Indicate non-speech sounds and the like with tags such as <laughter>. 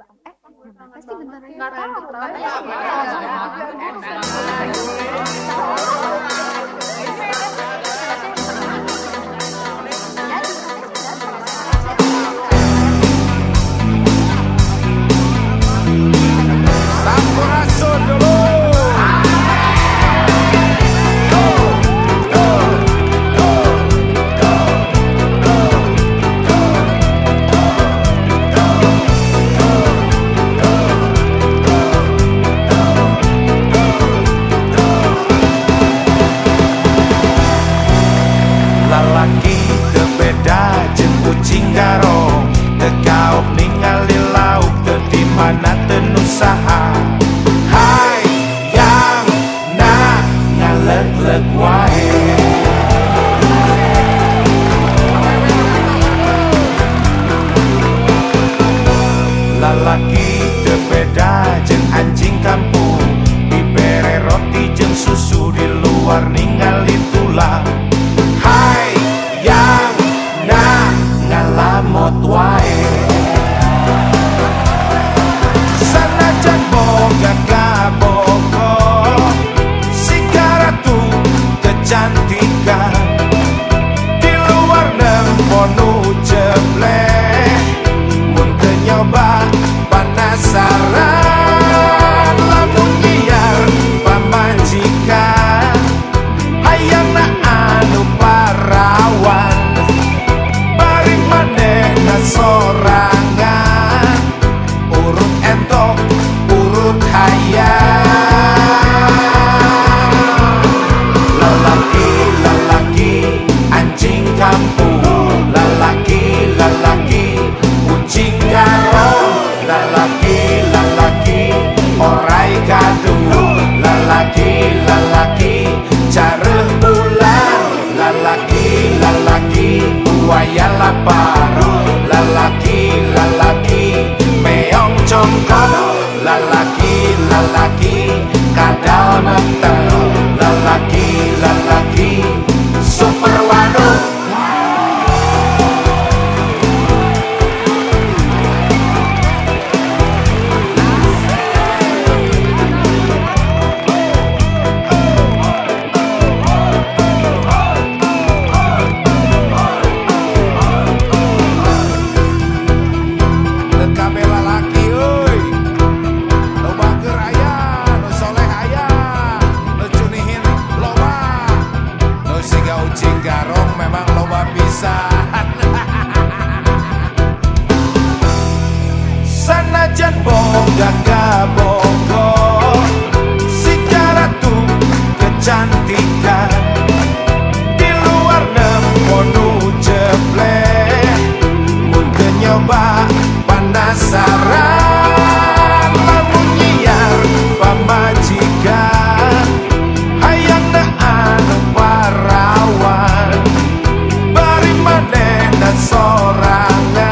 eh pasti bentar lagi nggak Manggarong Tekau ningali lauk di mana tenusaha. Hai yang nak ngalek-lek wae. Lalaki tebeda jeng anjing kampung Dipere roti jeng susu di luar ningali tulang Kalau Cinggarong memang loba bisa, <laughs> Sanajan gak kabongko orang